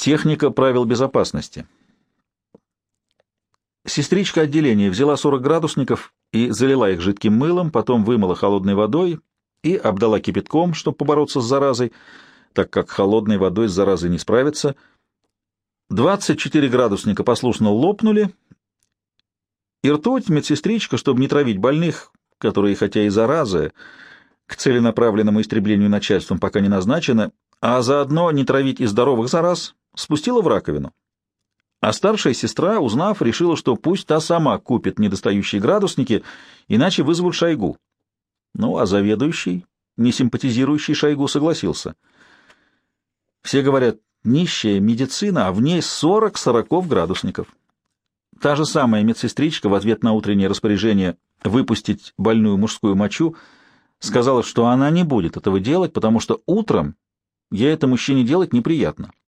Техника правил безопасности. Сестричка отделения взяла 40 градусников и залила их жидким мылом, потом вымыла холодной водой и обдала кипятком, чтобы побороться с заразой, так как холодной водой с заразой не справиться. 24 градусника послушно лопнули, и ртуть медсестричка, чтобы не травить больных, которые, хотя и заразы, к целенаправленному истреблению начальством пока не назначена, а заодно не травить и здоровых зараз, спустила в раковину. А старшая сестра, узнав, решила, что пусть та сама купит недостающие градусники, иначе вызовут Шойгу. Ну, а заведующий, не симпатизирующий Шойгу, согласился. Все говорят, нищая медицина, а в ней 40 сороков градусников. Та же самая медсестричка в ответ на утреннее распоряжение выпустить больную мужскую мочу сказала, что она не будет этого делать, потому что утром ей это мужчине делать неприятно.